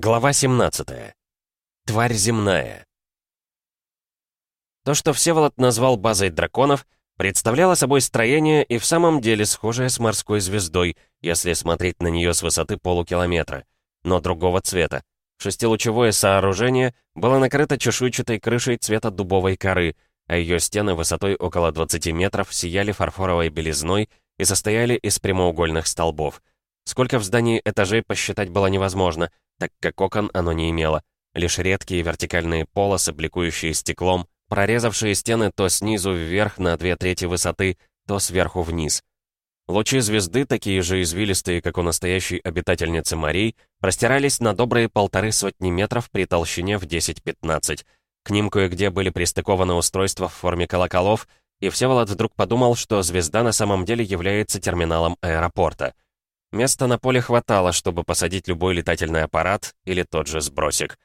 Глава 17. Тварь земная. То, что Всеволод назвал базой драконов, представляло собой строение и в самом деле схожее с морской звездой, если смотреть на нее с высоты полукилометра, но другого цвета. Шестилучевое сооружение было накрыто чешуйчатой крышей цвета дубовой коры, а ее стены высотой около 20 метров сияли фарфоровой белизной и состояли из прямоугольных столбов. Сколько в здании этажей посчитать было невозможно — так как окон оно не имело. Лишь редкие вертикальные полосы, бликующие стеклом, прорезавшие стены то снизу вверх на две трети высоты, то сверху вниз. Лучи звезды, такие же извилистые, как у настоящей обитательницы морей, простирались на добрые полторы сотни метров при толщине в 10-15. К ним кое-где были пристыкованы устройства в форме колоколов, и Всеволод вдруг подумал, что звезда на самом деле является терминалом аэропорта — Места на поле хватало, чтобы посадить любой летательный аппарат или тот же сбросик.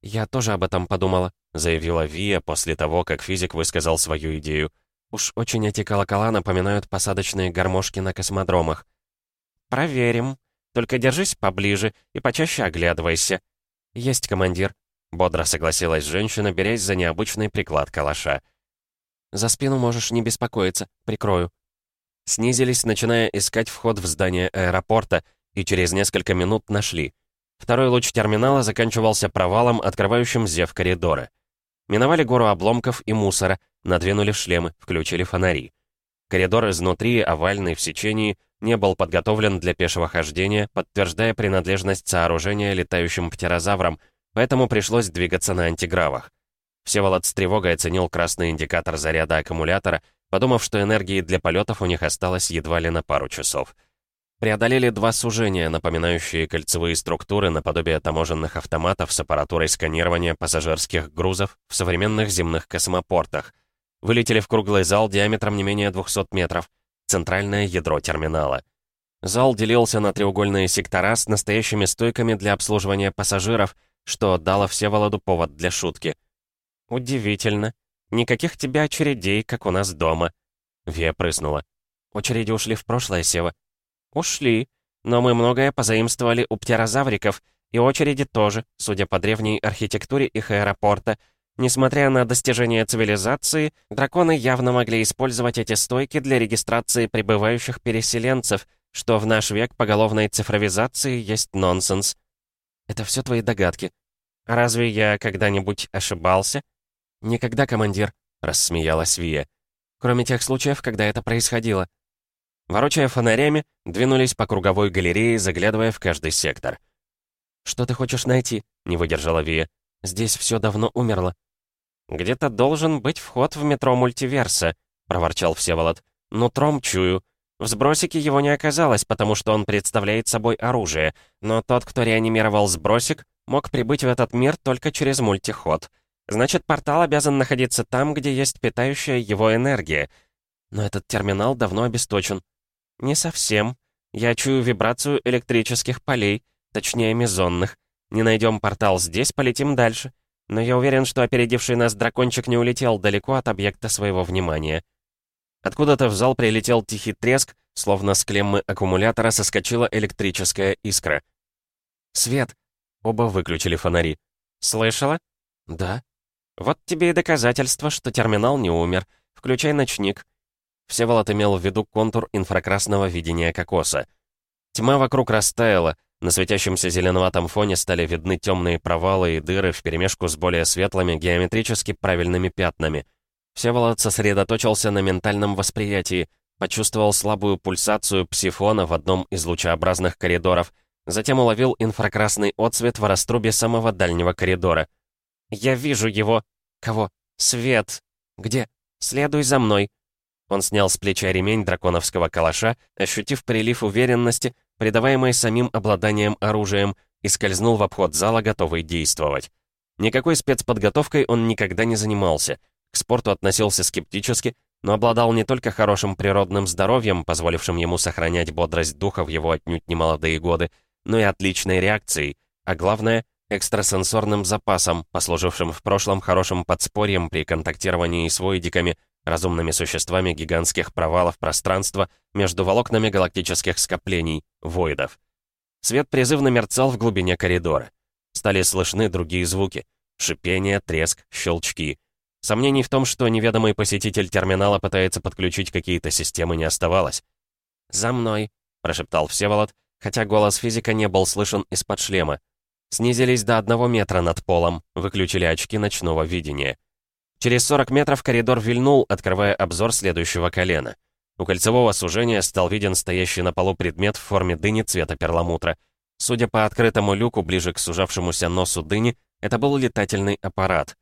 «Я тоже об этом подумала», — заявила Вия после того, как физик высказал свою идею. «Уж очень эти колокола напоминают посадочные гармошки на космодромах». «Проверим. Только держись поближе и почаще оглядывайся». «Есть, командир», — бодро согласилась женщина, берясь за необычный приклад калаша. «За спину можешь не беспокоиться, прикрою», Снизились, начиная искать вход в здание аэропорта, и через несколько минут нашли. Второй луч терминала заканчивался провалом, открывающим зев коридора. Миновали гору обломков и мусора, надвинули шлемы, включили фонари. Коридор изнутри, овальный в сечении, не был подготовлен для пешего хождения, подтверждая принадлежность сооружения летающим птерозаврам, поэтому пришлось двигаться на антигравах. Всеволод с тревогой оценил красный индикатор заряда аккумулятора подумав, что энергии для полетов у них осталось едва ли на пару часов. Преодолели два сужения, напоминающие кольцевые структуры наподобие таможенных автоматов с аппаратурой сканирования пассажирских грузов в современных земных космопортах. Вылетели в круглый зал диаметром не менее 200 метров, центральное ядро терминала. Зал делился на треугольные сектора с настоящими стойками для обслуживания пассажиров, что дало Всеволоду повод для шутки. «Удивительно», Никаких тебе очередей, как у нас дома». Вия прыснула. «Очереди ушли в прошлое, Сева». «Ушли. Но мы многое позаимствовали у птерозавриков, и очереди тоже, судя по древней архитектуре их аэропорта. Несмотря на достижения цивилизации, драконы явно могли использовать эти стойки для регистрации прибывающих переселенцев, что в наш век поголовной цифровизации есть нонсенс. Это все твои догадки. Разве я когда-нибудь ошибался?» «Никогда, командир», — рассмеялась Вия. «Кроме тех случаев, когда это происходило». Ворочая фонарями, двинулись по круговой галерее, заглядывая в каждый сектор. «Что ты хочешь найти?» — не выдержала Вия. «Здесь все давно умерло». «Где-то должен быть вход в метро Мультиверса», — проворчал Всеволод. «Нутром чую. В сбросике его не оказалось, потому что он представляет собой оружие, но тот, кто реанимировал сбросик, мог прибыть в этот мир только через мультиход». Значит, портал обязан находиться там, где есть питающая его энергия. Но этот терминал давно обесточен. Не совсем. Я чую вибрацию электрических полей, точнее мезонных. Не найдем портал здесь, полетим дальше. Но я уверен, что опередивший нас дракончик не улетел далеко от объекта своего внимания. Откуда-то в зал прилетел тихий треск, словно с клеммы аккумулятора соскочила электрическая искра. «Свет!» Оба выключили фонари. «Слышала?» «Да». «Вот тебе и доказательство, что терминал не умер. Включай ночник». Всеволод имел в виду контур инфракрасного видения кокоса. Тьма вокруг растаяла, на светящемся зеленоватом фоне стали видны темные провалы и дыры вперемешку с более светлыми, геометрически правильными пятнами. Всеволод сосредоточился на ментальном восприятии, почувствовал слабую пульсацию псифона в одном из лучеобразных коридоров, затем уловил инфракрасный отсвет в раструбе самого дальнего коридора — «Я вижу его!» «Кого?» «Свет!» «Где?» «Следуй за мной!» Он снял с плеча ремень драконовского калаша, ощутив прилив уверенности, придаваемый самим обладанием оружием, и скользнул в обход зала, готовый действовать. Никакой спецподготовкой он никогда не занимался. К спорту относился скептически, но обладал не только хорошим природным здоровьем, позволившим ему сохранять бодрость духа в его отнюдь немолодые годы, но и отличной реакцией, а главное экстрасенсорным запасом, послужившим в прошлом хорошим подспорьем при контактировании с воидиками, разумными существами гигантских провалов пространства между волокнами галактических скоплений, воидов. Свет призывно мерцал в глубине коридора. Стали слышны другие звуки. Шипение, треск, щелчки. Сомнений в том, что неведомый посетитель терминала пытается подключить какие-то системы, не оставалось. «За мной», — прошептал Всеволод, хотя голос физика не был слышен из-под шлема. Снизились до одного метра над полом, выключили очки ночного видения. Через 40 метров коридор вильнул, открывая обзор следующего колена. У кольцевого сужения стал виден стоящий на полу предмет в форме дыни цвета перламутра. Судя по открытому люку ближе к сужавшемуся носу дыни, это был летательный аппарат.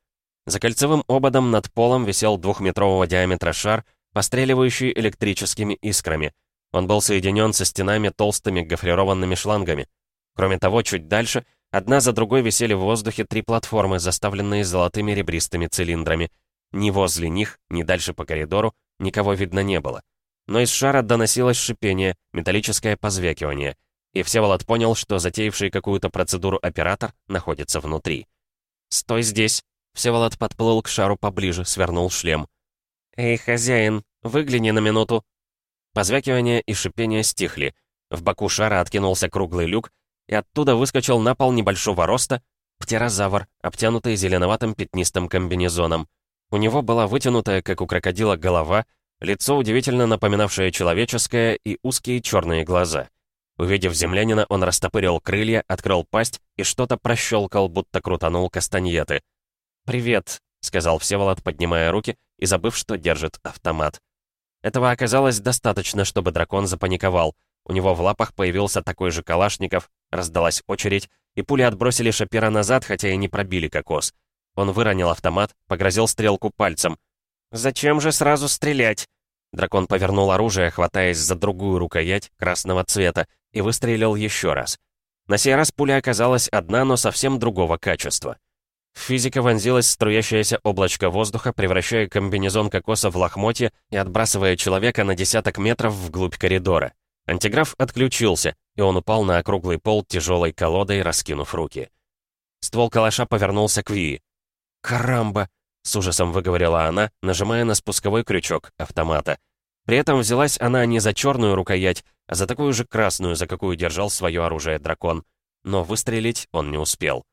За кольцевым ободом над полом висел двухметрового диаметра шар, постреливающий электрическими искрами. Он был соединен со стенами толстыми гофрированными шлангами. Кроме того, чуть дальше, одна за другой висели в воздухе три платформы, заставленные золотыми ребристыми цилиндрами. Ни возле них, ни дальше по коридору никого видно не было. Но из шара доносилось шипение, металлическое позвякивание. И Всеволод понял, что затеявший какую-то процедуру оператор находится внутри. «Стой здесь!» Всеволод подплыл к шару поближе, свернул шлем. «Эй, хозяин, выгляни на минуту!» Позвякивание и шипение стихли. В боку шара откинулся круглый люк, и оттуда выскочил на пол небольшого роста птерозавр, обтянутый зеленоватым пятнистым комбинезоном. У него была вытянутая, как у крокодила, голова, лицо удивительно напоминавшее человеческое и узкие черные глаза. Увидев землянина, он растопырил крылья, открыл пасть и что-то прощелкал, будто крутанул кастаньеты. «Привет», — сказал Всеволод, поднимая руки и забыв, что держит автомат. Этого оказалось достаточно, чтобы дракон запаниковал. У него в лапах появился такой же Калашников, раздалась очередь, и пули отбросили Шапира назад, хотя и не пробили кокос. Он выронил автомат, погрозил стрелку пальцем. «Зачем же сразу стрелять?» Дракон повернул оружие, хватаясь за другую рукоять красного цвета, и выстрелил еще раз. На сей раз пуля оказалась одна, но совсем другого качества. В физика вонзилось струящееся облачко воздуха, превращая комбинезон кокоса в лохмотье и отбрасывая человека на десяток метров вглубь коридора. Антиграф отключился, и он упал на округлый пол тяжелой колодой, раскинув руки. Ствол калаша повернулся к Вии. «Карамба!» — с ужасом выговорила она, нажимая на спусковой крючок автомата. При этом взялась она не за черную рукоять, а за такую же красную, за какую держал свое оружие дракон. Но выстрелить он не успел.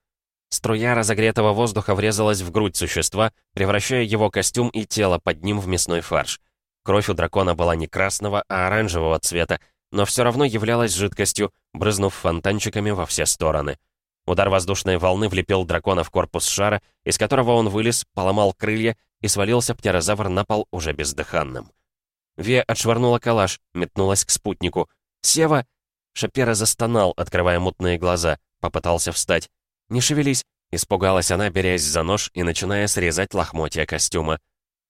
Струя разогретого воздуха врезалась в грудь существа, превращая его костюм и тело под ним в мясной фарш. Кровь у дракона была не красного, а оранжевого цвета, но все равно являлась жидкостью, брызнув фонтанчиками во все стороны. Удар воздушной волны влепил дракона в корпус шара, из которого он вылез, поломал крылья и свалился птерозавр на пол уже бездыханным. Вия отшвырнула калаш, метнулась к спутнику. «Сева!» Шапера застонал, открывая мутные глаза, попытался встать. «Не шевелись!» — испугалась она, берясь за нож и начиная срезать лохмотья костюма.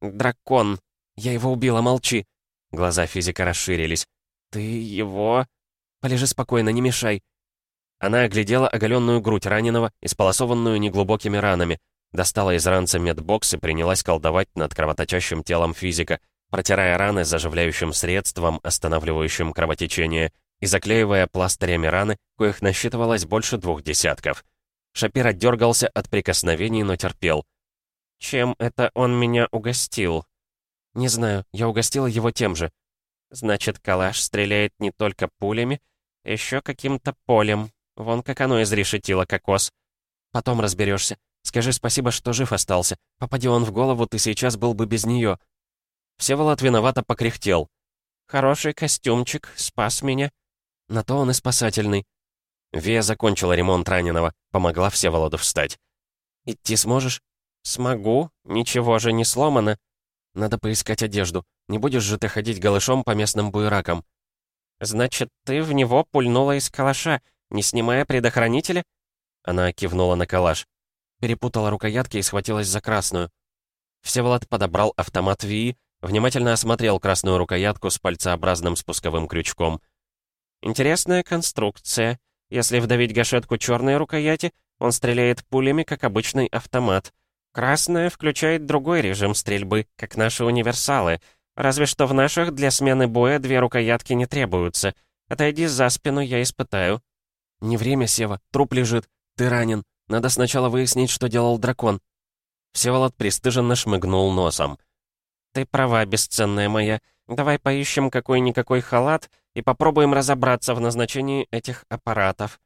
«Дракон! Я его убила, молчи!» Глаза физика расширились. «Ты его...» «Полежи спокойно, не мешай!» Она оглядела оголенную грудь раненого, исполосованную неглубокими ранами, достала из ранца медбокс и принялась колдовать над кровоточащим телом физика, протирая раны заживляющим средством, останавливающим кровотечение, и заклеивая пластырями раны, коих насчитывалось больше двух десятков. Шапир дергался от прикосновений, но терпел. «Чем это он меня угостил?» «Не знаю, я угостила его тем же». «Значит, калаш стреляет не только пулями, еще каким-то полем. Вон как оно изрешетило кокос. Потом разберешься. Скажи спасибо, что жив остался. Попади он в голову, ты сейчас был бы без нее». Всеволод виновато покряхтел. «Хороший костюмчик, спас меня». На то он и спасательный. Вия закончила ремонт раненого, помогла Всеволоду встать. «Идти сможешь?» «Смогу. Ничего же не сломано. Надо поискать одежду. Не будешь же ты ходить голышом по местным буеракам». «Значит, ты в него пульнула из калаша, не снимая предохранителя?» Она кивнула на калаш. Перепутала рукоятки и схватилась за красную. Всеволод подобрал автомат Вии, внимательно осмотрел красную рукоятку с пальцеобразным спусковым крючком. «Интересная конструкция. Если вдавить гашетку черной рукояти, он стреляет пулями, как обычный автомат. Красная включает другой режим стрельбы, как наши универсалы. Разве что в наших для смены боя две рукоятки не требуются. Отойди за спину, я испытаю. Не время, Сева. Труп лежит. Ты ранен. Надо сначала выяснить, что делал дракон. Всеволод пристыженно шмыгнул носом. «Ты права, бесценная моя. Давай поищем какой-никакой халат и попробуем разобраться в назначении этих аппаратов».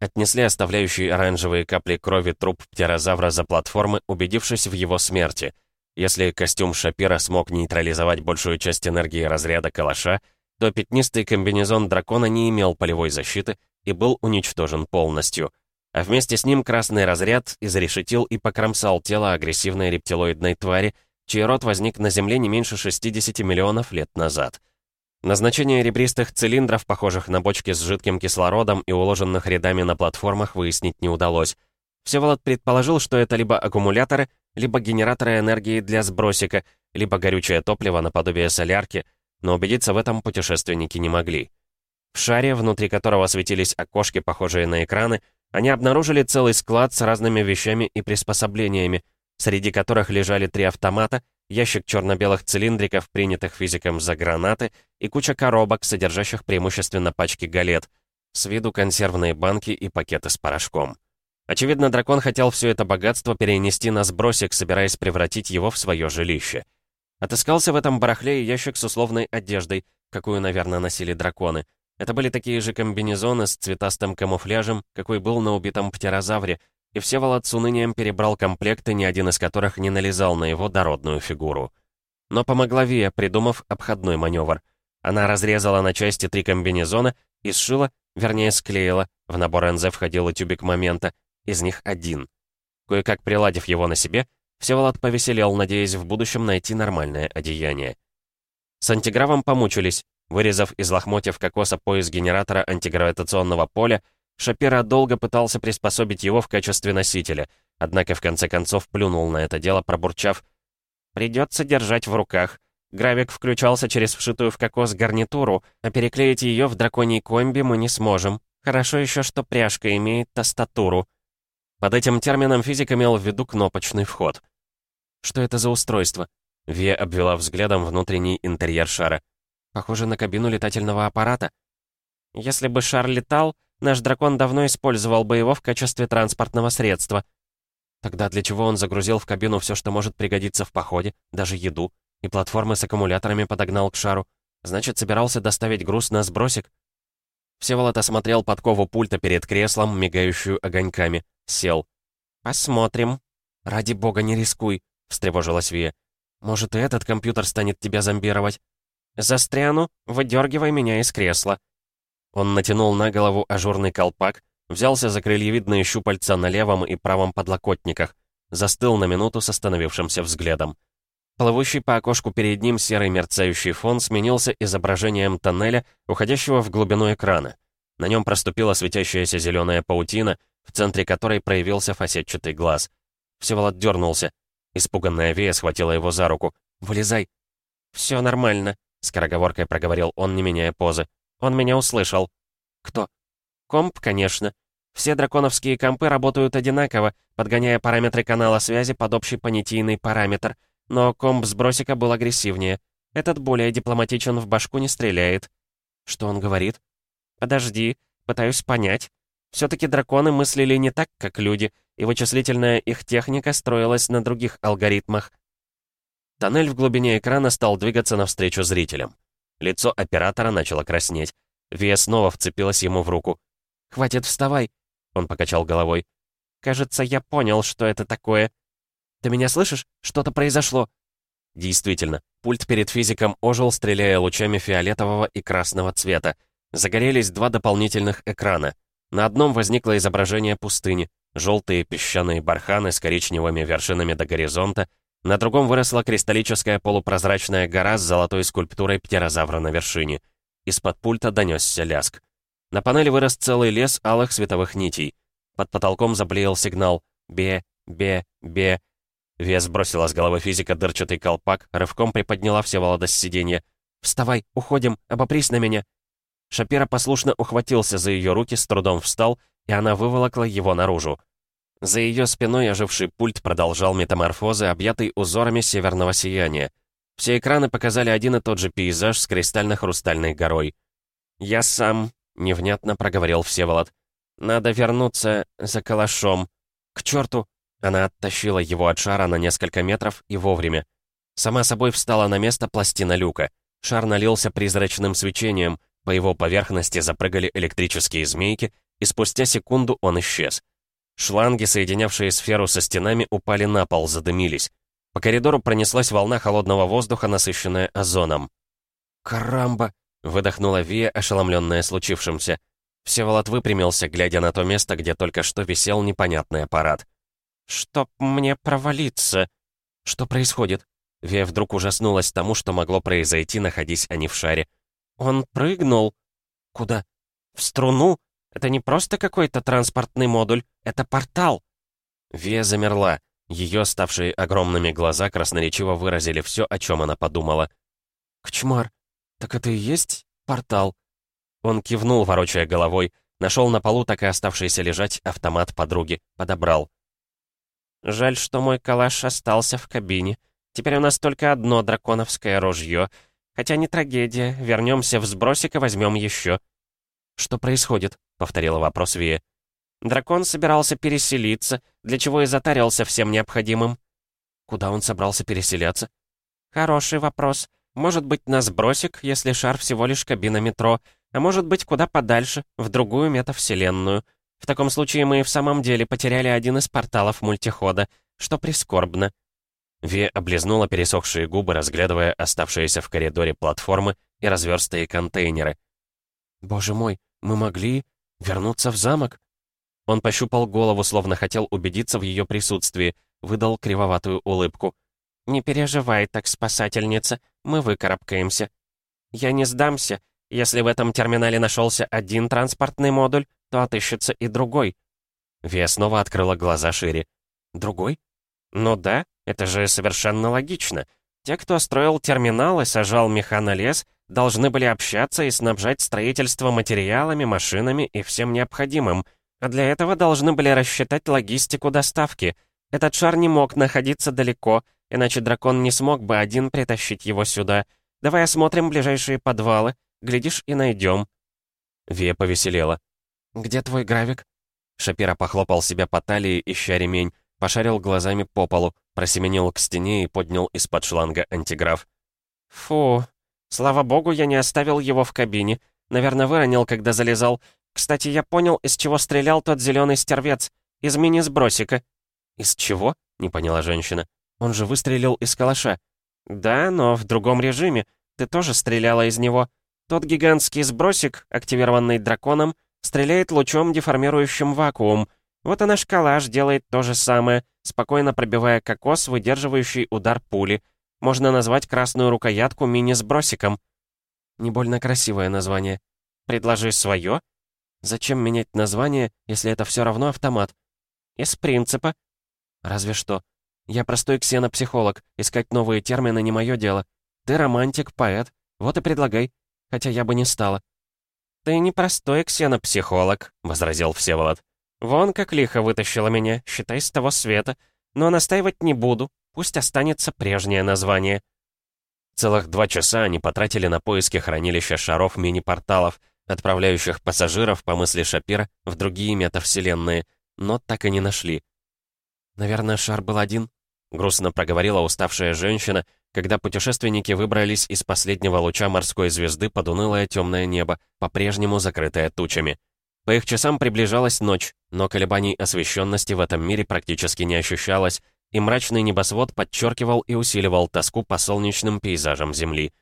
Отнесли оставляющие оранжевые капли крови труп птерозавра за платформы, убедившись в его смерти. Если костюм Шапира смог нейтрализовать большую часть энергии разряда калаша, то пятнистый комбинезон дракона не имел полевой защиты и был уничтожен полностью. А вместе с ним красный разряд изрешетил и покромсал тело агрессивной рептилоидной твари, чей род возник на Земле не меньше 60 миллионов лет назад. Назначение ребристых цилиндров, похожих на бочки с жидким кислородом и уложенных рядами на платформах, выяснить не удалось. Всеволод предположил, что это либо аккумуляторы, либо генераторы энергии для сбросика, либо горючее топливо наподобие солярки, но убедиться в этом путешественники не могли. В шаре, внутри которого светились окошки, похожие на экраны, они обнаружили целый склад с разными вещами и приспособлениями, среди которых лежали три автомата, ящик черно-белых цилиндриков, принятых физиком за гранаты, и куча коробок, содержащих преимущественно пачки галет, с виду консервные банки и пакеты с порошком. Очевидно, дракон хотел все это богатство перенести на сбросик, собираясь превратить его в свое жилище. Отыскался в этом барахле ящик с условной одеждой, какую, наверное, носили драконы. Это были такие же комбинезоны с цветастым камуфляжем, какой был на убитом птерозавре, и Всеволод с унынием перебрал комплекты, ни один из которых не налезал на его дородную фигуру. Но помогла Вия, придумав обходной маневр. Она разрезала на части три комбинезона и сшила, вернее склеила, в набор НЗ входил и тюбик момента, из них один. Кое-как приладив его на себе, Всеволод повеселел, надеясь в будущем найти нормальное одеяние. С антигравом помучились. Вырезав из лохмотьев кокоса пояс генератора антигравитационного поля, Шапира долго пытался приспособить его в качестве носителя, однако в конце концов плюнул на это дело, пробурчав «Придется держать в руках». Гравик включался через вшитую в кокос гарнитуру, а переклеить ее в драконий комби мы не сможем. Хорошо еще, что пряжка имеет тастатуру. Под этим термином физик имел в виду кнопочный вход. «Что это за устройство?» Вия обвела взглядом внутренний интерьер шара. «Похоже на кабину летательного аппарата». «Если бы шар летал, наш дракон давно использовал бы его в качестве транспортного средства». «Тогда для чего он загрузил в кабину все, что может пригодиться в походе, даже еду, и платформы с аккумуляторами подогнал к шару? Значит, собирался доставить груз на сбросик?» Всеволод осмотрел подкову пульта перед креслом, мигающую огоньками. Сел. «Посмотрим». «Ради бога, не рискуй», — встревожилась Вия. «Может, и этот компьютер станет тебя зомбировать?» «Застряну, выдергивай меня из кресла». Он натянул на голову ажурный колпак, взялся за крыльевидные щупальца на левом и правом подлокотниках, застыл на минуту с остановившимся взглядом. Плывущий по окошку перед ним серый мерцающий фон сменился изображением тоннеля, уходящего в глубину экрана. На нем проступила светящаяся зеленая паутина, в центре которой проявился фасетчатый глаз. Всеволод дернулся. Испуганная Вея схватила его за руку. «Вылезай!» «Все нормально», — скороговоркой проговорил он, не меняя позы. «Он меня услышал». «Кто?» «Комп, конечно. Все драконовские компы работают одинаково, подгоняя параметры канала связи под общий понятийный параметр. Но комп с бросика был агрессивнее. Этот более дипломатичен, в башку не стреляет». «Что он говорит?» «Подожди, пытаюсь понять. Все-таки драконы мыслили не так, как люди, и вычислительная их техника строилась на других алгоритмах. Тоннель в глубине экрана стал двигаться навстречу зрителям. Лицо оператора начало краснеть. Вия снова вцепилась ему в руку. «Хватит, вставай!» Он покачал головой. «Кажется, я понял, что это такое. Ты меня слышишь? Что-то произошло!» Действительно, пульт перед физиком ожил, стреляя лучами фиолетового и красного цвета. Загорелись два дополнительных экрана. На одном возникло изображение пустыни, желтые песчаные барханы с коричневыми вершинами до горизонта, на другом выросла кристаллическая полупрозрачная гора с золотой скульптурой птерозавра на вершине. Из-под пульта донесся ляск. На панели вырос целый лес алых световых нитей. Под потолком заблеял сигнал «Бе, бе, бе». Вес бросила с головы физика дырчатый колпак, рывком приподняла Всеволода с сиденья. «Вставай, уходим, обопрись на меня!» Шапира послушно ухватился за ее руки, с трудом встал, и она выволокла его наружу. За ее спиной оживший пульт продолжал метаморфозы, объятый узорами северного сияния. Все экраны показали один и тот же пейзаж с кристально-хрустальной горой. «Я сам», — невнятно проговорил Всеволод. «Надо вернуться за калашом. К черту!» Она оттащила его от шара на несколько метров и вовремя. Сама собой встала на место пластина люка. Шар налился призрачным свечением, по его поверхности запрыгали электрические змейки, и спустя секунду он исчез. Шланги, соединявшие сферу со стенами, упали на пол, задымились. По коридору пронеслась волна холодного воздуха, насыщенная озоном. «Карамба!» — выдохнула Вия, ошеломленная случившимся. Всеволод выпрямился, глядя на то место, где только что висел непонятный аппарат. «Чтоб мне провалиться!» «Что происходит?» Вия вдруг ужаснулась тому, что могло произойти, находясь они в шаре. «Он прыгнул!» «Куда?» «В струну! Это не просто какой-то транспортный модуль, это портал!» Вия замерла. Ее, ставшие огромными глаза, красноречиво выразили все, о чем она подумала. «Кчмар, так это и есть портал?» Он кивнул, ворочая головой, нашел на полу так и оставшийся лежать автомат подруги, подобрал. «Жаль, что мой калаш остался в кабине. Теперь у нас только одно драконовское ружье. Хотя не трагедия, вернемся в сбросик и возьмем еще». «Что происходит?» — повторила вопрос Вия. Дракон собирался переселиться, для чего и затарился всем необходимым. Куда он собрался переселяться? Хороший вопрос. Может быть, на сбросик, если шар всего лишь кабина метро, а может быть, куда подальше, в другую метавселенную. В таком случае мы и в самом деле потеряли один из порталов мультихода, что прискорбно. Ви облизнула пересохшие губы, разглядывая оставшиеся в коридоре платформы и разверстые контейнеры. «Боже мой, мы могли вернуться в замок?» Он пощупал голову, словно хотел убедиться в ее присутствии, выдал кривоватую улыбку. «Не переживай так, спасательница, мы выкарабкаемся. Я не сдамся. Если в этом терминале нашелся один транспортный модуль, то отыщется и другой». Вия снова открыла глаза шире. «Другой?» «Ну да, это же совершенно логично. Те, кто строил терминал и сажал механолес, должны были общаться и снабжать строительство материалами, машинами и всем необходимым — а для этого должны были рассчитать логистику доставки. Этот шар не мог находиться далеко, иначе дракон не смог бы один притащить его сюда. Давай осмотрим ближайшие подвалы. Глядишь, и найдем. Вия повеселела. «Где твой гравик?» Шапира похлопал себя по талии, ища ремень, пошарил глазами по полу, просеменил к стене и поднял из-под шланга антиграф. «Фу, слава богу, я не оставил его в кабине. Наверное, выронил, когда залезал. Кстати, я понял, из чего стрелял тот зеленый стервец. Из мини-сбросика». «Из чего?» — не поняла женщина. «Он же выстрелил из калаша». «Да, но в другом режиме. Ты тоже стреляла из него. Тот гигантский сбросик, активированный драконом, стреляет лучом, деформирующим вакуум. Вот и наш калаш делает то же самое, спокойно пробивая кокос, выдерживающий удар пули. Можно назвать красную рукоятку мини-сбросиком». «Не больно красивое название». «Предложи свое?» Зачем менять название, если это все равно автомат? Из принципа. Разве что. Я простой ксенопсихолог, искать новые термины не мое дело. Ты романтик, поэт, вот и предлагай. Хотя я бы не стала. «Ты не простой ксенопсихолог», — возразил Всеволод. «Вон как лихо вытащила меня, считай, с того света. Но настаивать не буду, пусть останется прежнее название». Целых два часа они потратили на поиски хранилища шаров мини-порталов — отправляющих пассажиров, по мысли Шапира, в другие метавселенные, но так и не нашли. «Наверное, шар был один», — грустно проговорила уставшая женщина, когда путешественники выбрались из последнего луча морской звезды под унылое темное небо, по-прежнему закрытое тучами. По их часам приближалась ночь, но колебаний освещенности в этом мире практически не ощущалось, и мрачный небосвод подчеркивал и усиливал тоску по солнечным пейзажам Земли.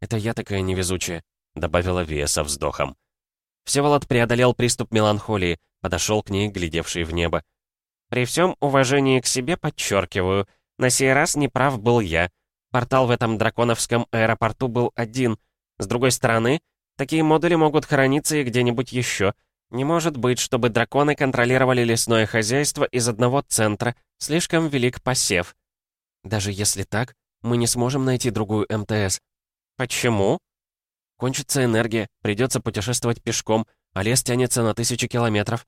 «Это я такая невезучая», — добавила Вия со вздохом. Всеволод преодолел приступ меланхолии, подошел к ней, глядевший в небо. «При всем уважении к себе подчеркиваю, на сей раз неправ был я. Портал в этом драконовском аэропорту был один. С другой стороны, такие модули могут храниться и где-нибудь еще. Не может быть, чтобы драконы контролировали лесное хозяйство из одного центра. Слишком велик посев». «Даже если так, мы не сможем найти другую МТС». «Почему?» Кончится энергия, придется путешествовать пешком, а лес тянется на тысячи километров.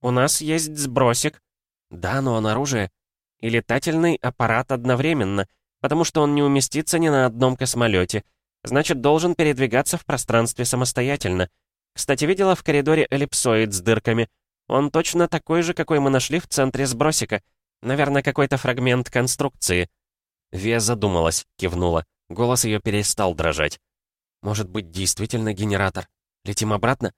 У нас есть сбросик. Да, но он оружие. И летательный аппарат одновременно, потому что он не уместится ни на одном космолете. Значит, должен передвигаться в пространстве самостоятельно. Кстати, видела в коридоре эллипсоид с дырками. Он точно такой же, какой мы нашли в центре сбросика. Наверное, какой-то фрагмент конструкции. Вия задумалась, кивнула. Голос ее перестал дрожать. Может быть, действительно генератор. Летим обратно?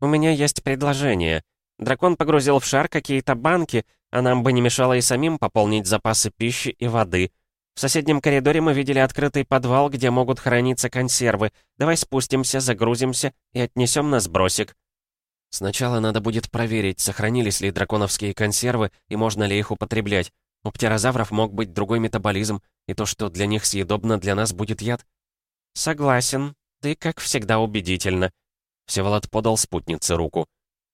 У меня есть предложение. Дракон погрузил в шар какие-то банки, а нам бы не мешало и самим пополнить запасы пищи и воды. В соседнем коридоре мы видели открытый подвал, где могут храниться консервы. Давай спустимся, загрузимся и отнесем на сбросик. Сначала надо будет проверить, сохранились ли драконовские консервы и можно ли их употреблять. У птерозавров мог быть другой метаболизм, и то, что для них съедобно, для нас будет яд. Согласен. Ты, как всегда, убедительно. Всеволод подал спутнице руку.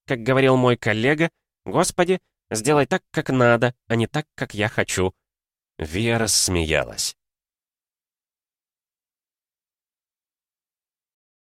Как говорил мой коллега, «Господи, сделай так, как надо, а не так, как я хочу». Вия рассмеялась.